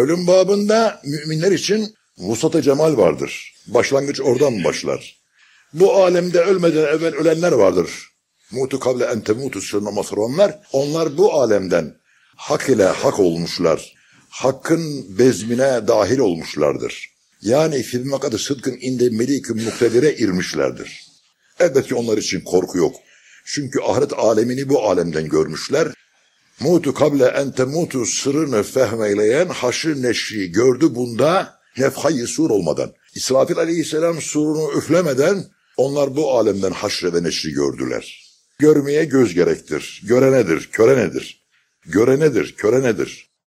Ölüm babında müminler için vusat cemal vardır. Başlangıç oradan başlar. Bu alemde ölmeden evvel ölenler vardır. Mutu kable en temutu olanlar. Onlar bu alemden hak ile hak olmuşlar. Hakkın bezmine dahil olmuşlardır. Yani fi makadı sıdkın inde melikün muktedire irmişlerdir. Elbette onlar için korku yok. Çünkü ahiret alemini bu alemden görmüşler. Mutu kable en temutu sırrını fehmeyleyen haşr neşri gördü bunda nefhayı sur olmadan. İsrafil aleyhisselam surunu üflemeden onlar bu alemden haşre ve neşri gördüler. Görmeye göz gerektir. Görenedir, körenedir. Görenedir, körenedir.